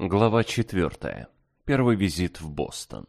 Глава четвертая. Первый визит в Бостон.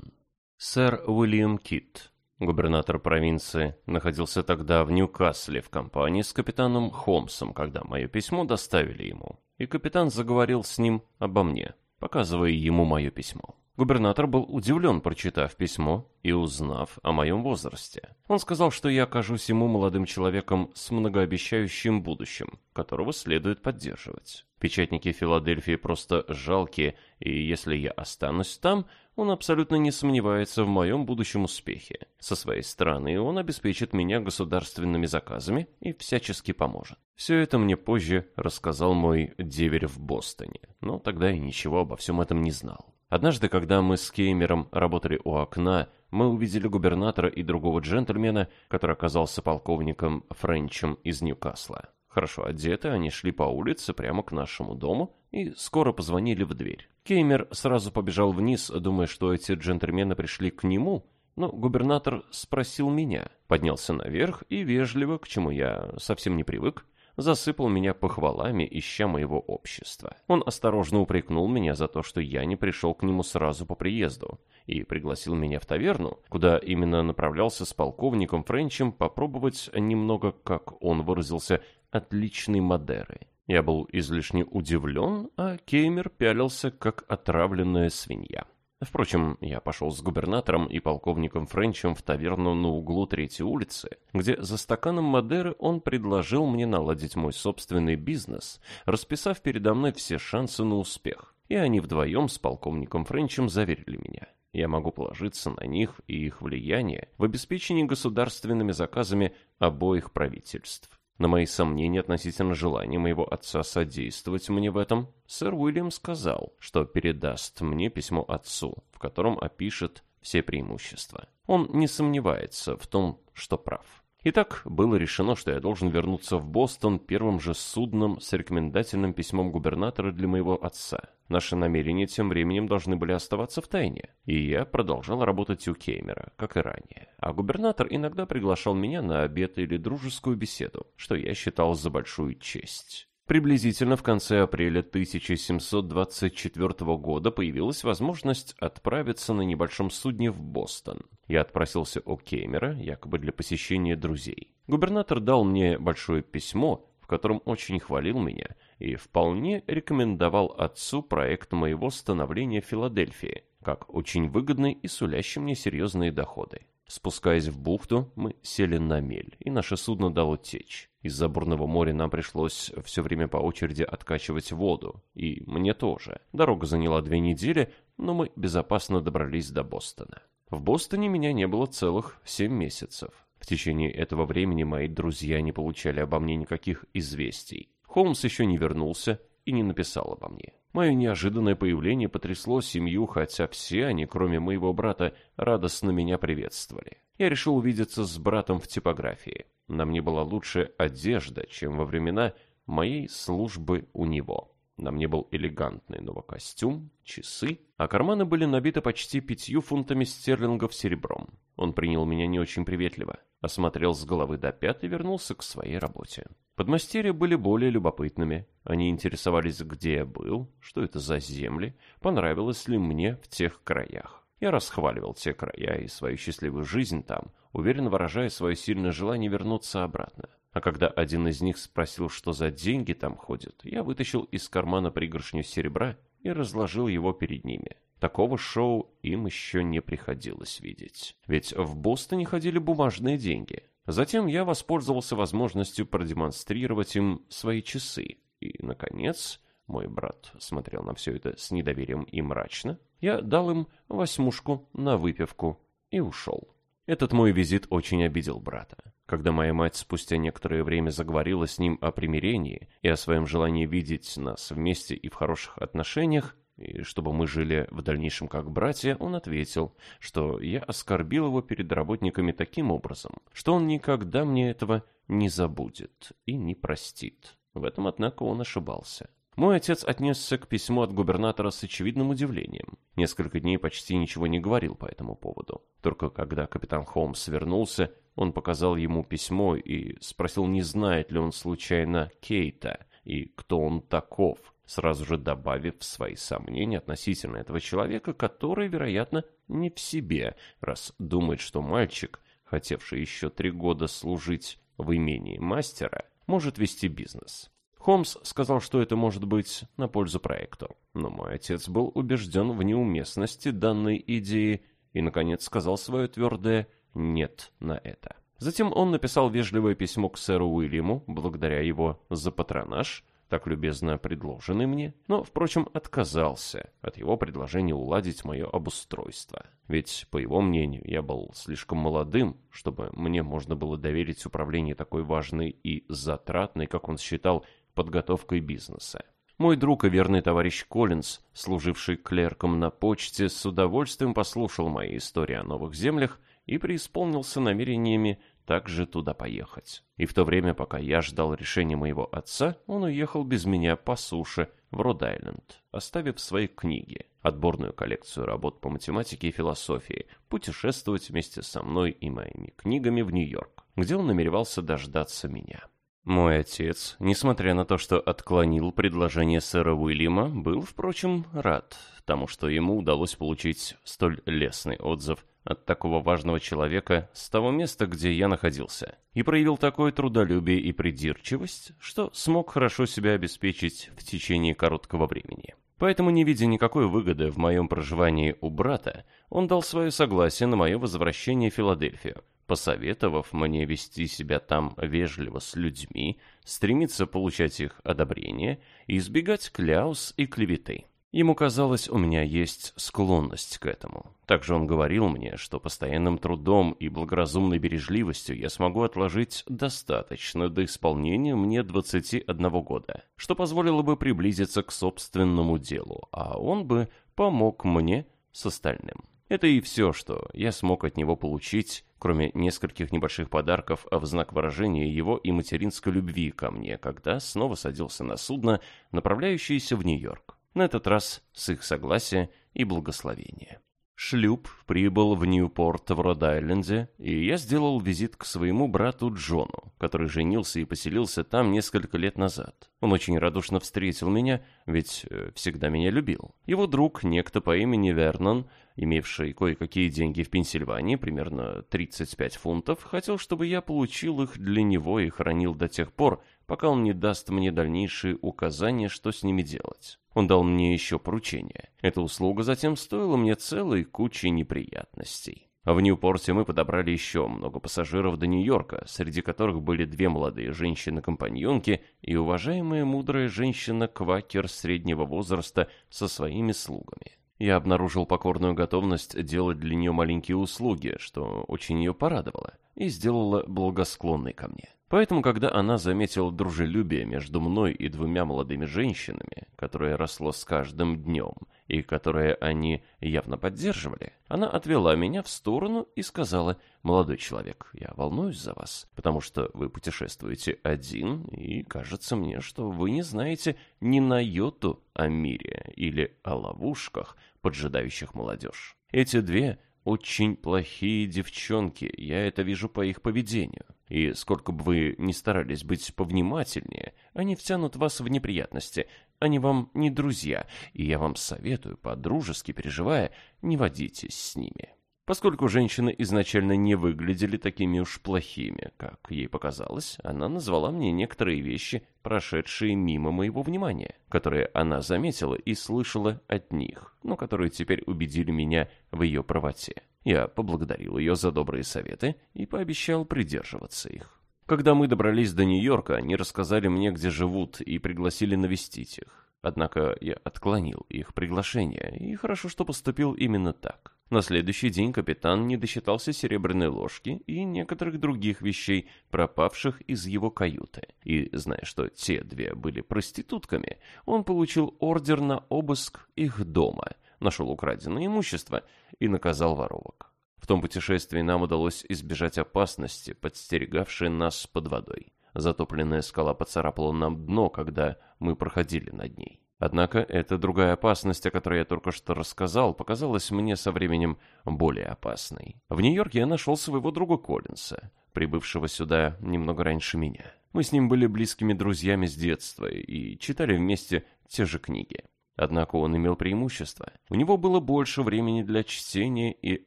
Сэр Уильям Кит, губернатор провинции, находился тогда в Ньюкасле в компании с капитаном Холмсом, когда мое письмо доставили ему, и капитан заговорил с ним обо мне, показывая ему мое письмо. Губернатор был удивлен, прочитав письмо и узнав о моем возрасте. Он сказал, что я окажусь ему молодым человеком с многообещающим будущим, которого следует поддерживать. Печатники Филадельфии просто жалкие, и если я останусь там, он абсолютно не сомневается в моем будущем успехе. Со своей стороны он обеспечит меня государственными заказами и всячески поможет. Все это мне позже рассказал мой деверь в Бостоне, но тогда я ничего обо всем этом не знал. Однажды, когда мы с Кеймером работали у окна, мы увидели губернатора и другого джентльмена, который оказался полковником Френчем из Ньюкасла. Хорошо одеты, они шли по улице прямо к нашему дому и скоро позвонили в дверь. Кеймер сразу побежал вниз, думая, что эти джентльмены пришли к нему, но губернатор спросил меня, поднялся наверх и вежливо, к чему я совсем не привык, засыпал меня похвалами, ища моего общества. Он осторожно упрекнул меня за то, что я не пришел к нему сразу по приезду, и пригласил меня в таверну, куда именно направлялся с полковником Френчем попробовать немного, как он выразился, отличной Мадеры. Я был излишне удивлен, а Кеймер пялился, как отравленная свинья. Впрочем, я пошел с губернатором и полковником Френчем в таверну на углу Третьей улицы, где за стаканом Мадеры он предложил мне наладить мой собственный бизнес, расписав передо мной все шансы на успех. И они вдвоем с полковником Френчем заверили меня. Я могу положиться на них и их влияние в обеспечении государственными заказами обоих правительств. На мои сомнения относительно желания моего отца содействовать мне в этом, сэр Уильям сказал, что передаст мне письмо отцу, в котором опишет все преимущества. Он не сомневается в том, что прав. Итак, было решено, что я должен вернуться в Бостон первым же судном с рекомендательным письмом губернатора для моего отца. Наши намерения тем временем должны были оставаться в тайне, и я продолжал работать у Кеймера, как и ранее. А губернатор иногда приглашал меня на обед или дружескую беседу, что я считал за большую честь. Приблизительно в конце апреля 1724 года появилась возможность отправиться на небольшом судне в Бостон. Я отпросился у Кеймера, якобы для посещения друзей. Губернатор дал мне большое письмо, в котором очень хвалил меня и вполне рекомендовал отцу проект моего становления в Филадельфии, как очень выгодный и сулящий мне серьезные доходы. Спускаясь в бухту, мы сели на мель, и наше судно дало течь. Из-за бурного моря нам пришлось все время по очереди откачивать воду, и мне тоже. Дорога заняла две недели, но мы безопасно добрались до Бостона. В Бостоне меня не было целых семь месяцев. В течение этого времени мои друзья не получали обо мне никаких известий. Холмс еще не вернулся и не написал обо мне. Мое неожиданное появление потрясло семью, хотя все они, кроме моего брата, радостно меня приветствовали. Я решил увидеться с братом в типографии. На мне была лучшая одежда, чем во времена моей службы у него. На мне был элегантный новый костюм, часы, а карманы были набиты почти пятью фунтами стерлингов серебром. Он принял меня не очень приветливо, осмотрел с головы до пят и вернулся к своей работе. Подмастерья были более любопытными. Они интересовались, где я был, что это за земли, понравилось ли мне в тех краях. Я расхваливал те края и свою счастливую жизнь там, уверенно выражая свое сильное желание вернуться обратно. А когда один из них спросил, что за деньги там ходят, я вытащил из кармана пригоршню серебра и разложил его перед ними. Такого шоу им еще не приходилось видеть. Ведь в Бостоне ходили бумажные деньги. Затем я воспользовался возможностью продемонстрировать им свои часы. И, наконец, мой брат смотрел на все это с недоверием и мрачно. Я дал им восьмушку на выпивку и ушел. Этот мой визит очень обидел брата. Когда моя мать спустя некоторое время заговорила с ним о примирении и о своем желании видеть нас вместе и в хороших отношениях, и чтобы мы жили в дальнейшем как братья, он ответил, что я оскорбил его перед работниками таким образом, что он никогда мне этого не забудет и не простит. В этом, однако, он ошибался. Мой отец отнесся к письму от губернатора с очевидным удивлением. Несколько дней почти ничего не говорил по этому поводу. Только когда капитан Холмс вернулся, он показал ему письмо и спросил, не знает ли он случайно Кейта и кто он таков, сразу же добавив свои сомнения относительно этого человека, который, вероятно, не в себе, раз думает, что мальчик, хотевший еще три года служить в имении мастера, может вести бизнес. Холмс сказал, что это может быть на пользу проекту, но мой отец был убежден в неуместности данной идеи и, наконец, сказал свое твердое «нет» на это. Затем он написал вежливое письмо к сэру Уильяму, благодаря его за патронаж, так любезно предложенный мне, но, впрочем, отказался от его предложения уладить мое обустройство. Ведь, по его мнению, я был слишком молодым, чтобы мне можно было доверить управление такой важной и затратной, как он считал, подготовкой бизнеса. Мой друг и верный товарищ Коллинз, служивший клерком на почте, с удовольствием послушал мои истории о новых землях и преисполнился намерениями также туда поехать. И в то время, пока я ждал решения моего отца, он уехал без меня по суше в Род-Айленд, оставив свои книги, отборную коллекцию работ по математике и философии, путешествовать вместе со мной и моими книгами в Нью-Йорк, где он намеревался дождаться меня. Мой отец, несмотря на то, что отклонил предложение сэра Уильяма, был, впрочем, рад тому, что ему удалось получить столь лестный отзыв от такого важного человека с того места, где я находился, и проявил такое трудолюбие и придирчивость, что смог хорошо себя обеспечить в течение короткого времени. Поэтому, не видя никакой выгоды в моем проживании у брата, он дал свое согласие на мое возвращение в Филадельфию, посоветовав мне вести себя там вежливо с людьми, стремиться получать их одобрение и избегать кляус и клеветы. Ему казалось, у меня есть склонность к этому. Также он говорил мне, что постоянным трудом и благоразумной бережливостью я смогу отложить достаточно до исполнения мне 21 года, что позволило бы приблизиться к собственному делу, а он бы помог мне с остальным. Это и все, что я смог от него получить, кроме нескольких небольших подарков в знак выражения его и материнской любви ко мне, когда снова садился на судно, направляющееся в Нью-Йорк. На этот раз с их согласия и благословения. Шлюп прибыл в Ньюпорт в Род-Айленде, и я сделал визит к своему брату Джону, который женился и поселился там несколько лет назад. Он очень радушно встретил меня, ведь э, всегда меня любил. Его друг, некто по имени Вернон, имевший кое-какие деньги в Пенсильвании, примерно 35 фунтов, хотел, чтобы я получил их для него и хранил до тех пор, пока он не даст мне дальнейшие указания, что с ними делать. Он дал мне еще поручение. Эта услуга затем стоила мне целой кучи неприятностей. В Ньюпорте мы подобрали еще много пассажиров до Нью-Йорка, среди которых были две молодые женщины-компаньонки и уважаемая мудрая женщина-квакер среднего возраста со своими слугами. Я обнаружил покорную готовность делать для нее маленькие услуги, что очень ее порадовало, и сделало благосклонной ко мне. Поэтому, когда она заметила дружелюбие между мной и двумя молодыми женщинами, которое росло с каждым днем, и которое они явно поддерживали, она отвела меня в сторону и сказала, «Молодой человек, я волнуюсь за вас, потому что вы путешествуете один, и кажется мне, что вы не знаете ни на йоту о мире или о ловушках, поджидающих молодежь. Эти две очень плохие девчонки, я это вижу по их поведению. И сколько бы вы ни старались быть повнимательнее, они втянут вас в неприятности. Они вам не друзья, и я вам советую, по-дружески переживая, не водитесь с ними. Поскольку женщины изначально не выглядели такими уж плохими, как ей показалось, она назвала мне некоторые вещи, прошедшие мимо моего внимания, которые она заметила и слышала от них, но которые теперь убедили меня в ее правоте. Я поблагодарил ее за добрые советы и пообещал придерживаться их. Когда мы добрались до Нью-Йорка, они рассказали мне, где живут, и пригласили навестить их. Однако я отклонил их приглашение, и хорошо, что поступил именно так. На следующий день капитан не досчитался серебряной ложки и некоторых других вещей, пропавших из его каюты. И, зная, что те две были проститутками, он получил ордер на обыск их дома, нашел украденное имущество и наказал воровок. В том путешествии нам удалось избежать опасности, подстерегавшей нас под водой. Затопленная скала поцарапала нам дно, когда мы проходили над ней. Однако эта другая опасность, о которой я только что рассказал, показалась мне со временем более опасной. В Нью-Йорке я нашел своего друга Коллинса, прибывшего сюда немного раньше меня. Мы с ним были близкими друзьями с детства и читали вместе те же книги. Однако он имел преимущество. У него было больше времени для чтения и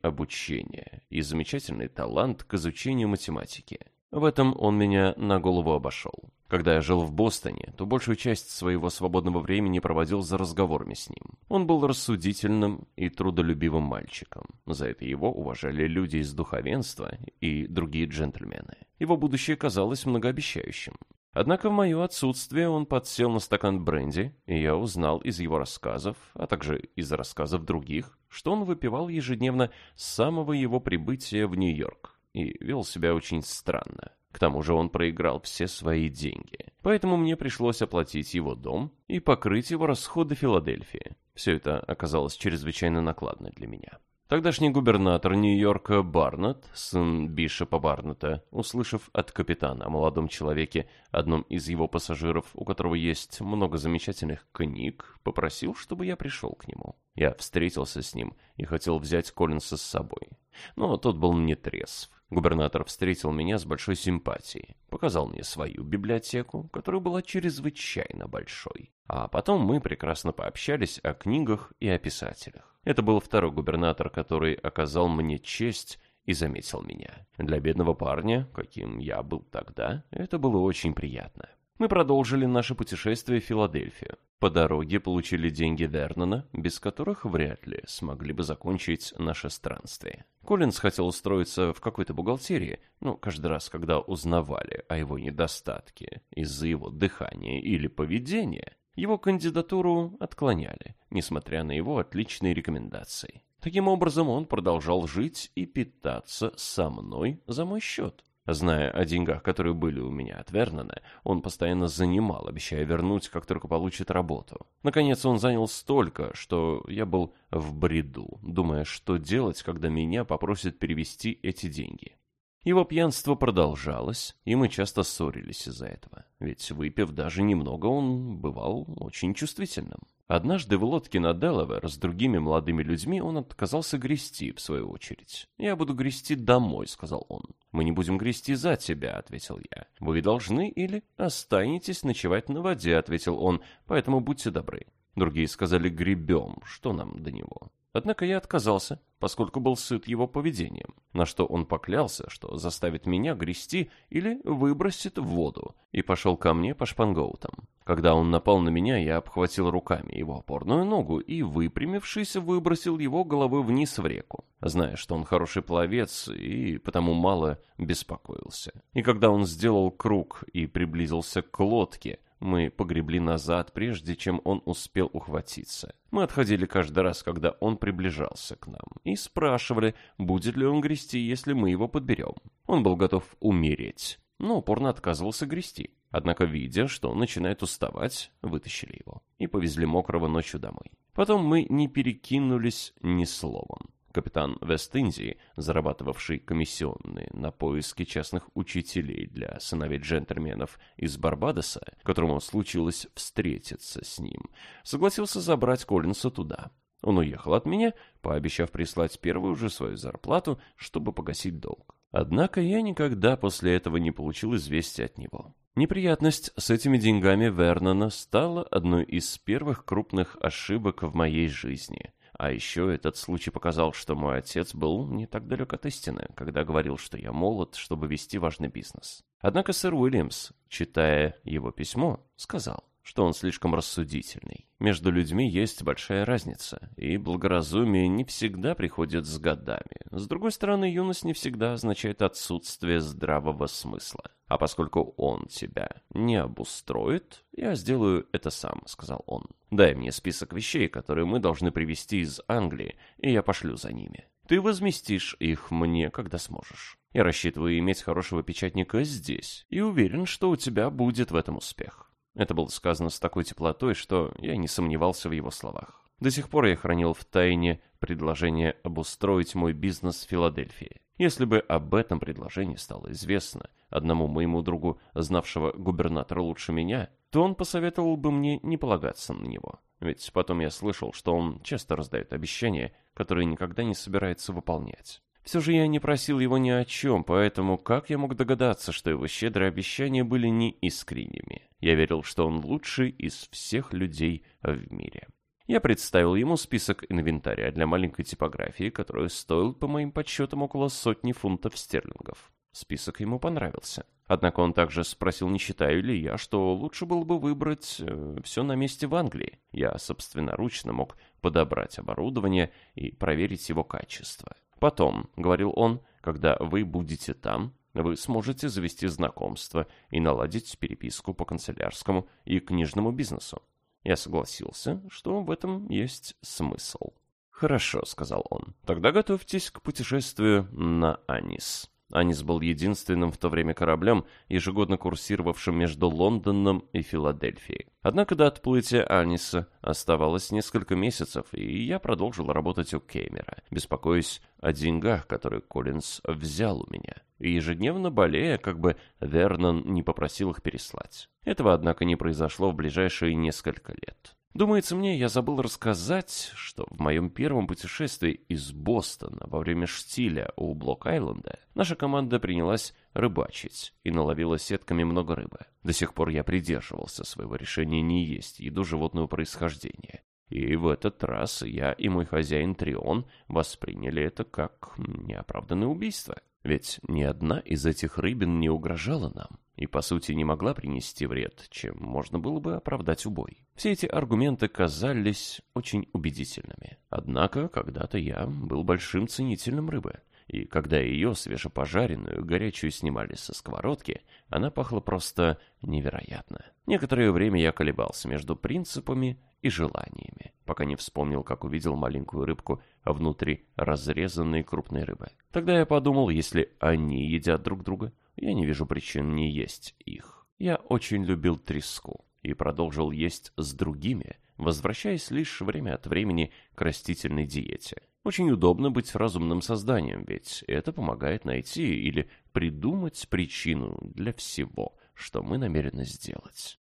обучения, и замечательный талант к изучению математики. В этом он меня на голову обошел. Когда я жил в Бостоне, то большую часть своего свободного времени проводил за разговорами с ним. Он был рассудительным и трудолюбивым мальчиком. За это его уважали люди из духовенства и другие джентльмены. Его будущее казалось многообещающим. Однако в мое отсутствие он подсел на стакан бренди, и я узнал из его рассказов, а также из рассказов других, что он выпивал ежедневно с самого его прибытия в Нью-Йорк и вел себя очень странно. К тому же он проиграл все свои деньги. Поэтому мне пришлось оплатить его дом и покрыть его расходы Филадельфии. Все это оказалось чрезвычайно накладно для меня. Тогдашний губернатор Нью-Йорка Барнетт, сын Бишопа Барнетта, услышав от капитана о молодом человеке, одном из его пассажиров, у которого есть много замечательных книг, попросил, чтобы я пришел к нему. Я встретился с ним и хотел взять Коллинса с собой. Но тот был не трезв. Губернатор встретил меня с большой симпатией, показал мне свою библиотеку, которая была чрезвычайно большой. А потом мы прекрасно пообщались о книгах и о писателях. Это был второй губернатор, который оказал мне честь и заметил меня. Для бедного парня, каким я был тогда, это было очень приятно. Мы продолжили наше путешествие в Филадельфию. По дороге получили деньги Вернона, без которых вряд ли смогли бы закончить наше странствие. Коллинз хотел устроиться в какой-то бухгалтерии, ну, каждый раз, когда узнавали о его недостатке из-за его дыхания или поведения, его кандидатуру отклоняли, несмотря на его отличные рекомендации. Таким образом, он продолжал жить и питаться со мной за мой счет. Зная о деньгах, которые были у меня от Вернона, он постоянно занимал, обещая вернуть, как только получит работу. Наконец, он занял столько, что я был в бреду, думая, что делать, когда меня попросят перевести эти деньги. Его пьянство продолжалось, и мы часто ссорились из-за этого. Ведь, выпив даже немного, он бывал очень чувствительным. Однажды в лодке на Делавер с другими молодыми людьми он отказался грести, в свою очередь. «Я буду грести домой», — сказал он. «Мы не будем грести за тебя», — ответил я. «Вы должны или останетесь ночевать на воде», — ответил он, «поэтому будьте добры». Другие сказали «гребем», что нам до него. Однако я отказался, поскольку был сыт его поведением, на что он поклялся, что заставит меня грести или выбросит в воду, и пошел ко мне по шпангоутам. Когда он напал на меня, я обхватил руками его опорную ногу и, выпрямившись, выбросил его головой вниз в реку, зная, что он хороший пловец и потому мало беспокоился. И когда он сделал круг и приблизился к лодке, мы погребли назад, прежде чем он успел ухватиться. Мы отходили каждый раз, когда он приближался к нам, и спрашивали, будет ли он грести, если мы его подберем. Он был готов умереть, но упорно отказывался грести. Однако, видя, что он начинает уставать, вытащили его и повезли мокрого ночью домой. Потом мы не перекинулись ни словом. Капитан Вест-Индии, зарабатывавший комиссионные на поиски частных учителей для сыновей джентльменов из Барбадоса, которому случилось встретиться с ним, согласился забрать Коллинса туда. Он уехал от меня, пообещав прислать первую же свою зарплату, чтобы погасить долг. Однако я никогда после этого не получил известия от него. Неприятность с этими деньгами Вернона стала одной из первых крупных ошибок в моей жизни. А еще этот случай показал, что мой отец был не так далек от истины, когда говорил, что я молод, чтобы вести важный бизнес. Однако сэр Уильямс, читая его письмо, сказал, что он слишком рассудительный. Между людьми есть большая разница, и благоразумие не всегда приходит с годами. С другой стороны, юность не всегда означает отсутствие здравого смысла. А поскольку он тебя не обустроит, я сделаю это сам, сказал он. Дай мне список вещей, которые мы должны привезти из Англии, и я пошлю за ними. Ты возместишь их мне, когда сможешь. Я рассчитываю иметь хорошего печатника здесь, и уверен, что у тебя будет в этом успех. Это было сказано с такой теплотой, что я не сомневался в его словах. До сих пор я хранил в тайне предложение обустроить мой бизнес в Филадельфии. Если бы об этом предложении стало известно одному моему другу, знавшего губернатора лучше меня, то он посоветовал бы мне не полагаться на него. Ведь потом я слышал, что он часто раздает обещания, которые никогда не собирается выполнять. Все же я не просил его ни о чем, поэтому как я мог догадаться, что его щедрые обещания были неискренними? Я верил, что он лучший из всех людей в мире. Я представил ему список инвентаря для маленькой типографии, который стоил, по моим подсчетам, около сотни фунтов стерлингов. Список ему понравился. Однако он также спросил, не считаю ли я, что лучше было бы выбрать э, все на месте в Англии. Я собственноручно мог подобрать оборудование и проверить его качество. Потом, говорил он, когда вы будете там, вы сможете завести знакомство и наладить переписку по канцелярскому и книжному бизнесу. Я согласился, что в этом есть смысл. «Хорошо», — сказал он. «Тогда готовьтесь к путешествию на Анис». Анис был единственным в то время кораблем, ежегодно курсировавшим между Лондоном и Филадельфией. Однако до отплытия Аниса оставалось несколько месяцев, и я продолжил работать у Кеймера, беспокоясь о деньгах, которые Коллинз взял у меня, и ежедневно болея, как бы Вернон не попросил их переслать. Этого, однако, не произошло в ближайшие несколько лет. Думается мне, я забыл рассказать, что в моем первом путешествии из Бостона во время штиля у Блок-Айленда наша команда принялась рыбачить и наловила сетками много рыбы. До сих пор я придерживался своего решения не есть еду животного происхождения. И в этот раз я и мой хозяин Трион восприняли это как неоправданное убийство. Ведь ни одна из этих рыбин не угрожала нам и, по сути, не могла принести вред, чем можно было бы оправдать убой. Все эти аргументы казались очень убедительными. Однако, когда-то я был большим ценителем рыбы, и когда ее, свежепожаренную, горячую снимали со сковородки, она пахла просто невероятно. Некоторое время я колебался между принципами и желаниями, пока не вспомнил, как увидел маленькую рыбку внутри разрезанной крупной рыбы. Тогда я подумал, если они едят друг друга, я не вижу причин не есть их. Я очень любил треску и продолжил есть с другими, возвращаясь лишь время от времени к растительной диете. Очень удобно быть разумным созданием, ведь это помогает найти или придумать причину для всего, что мы намерены сделать.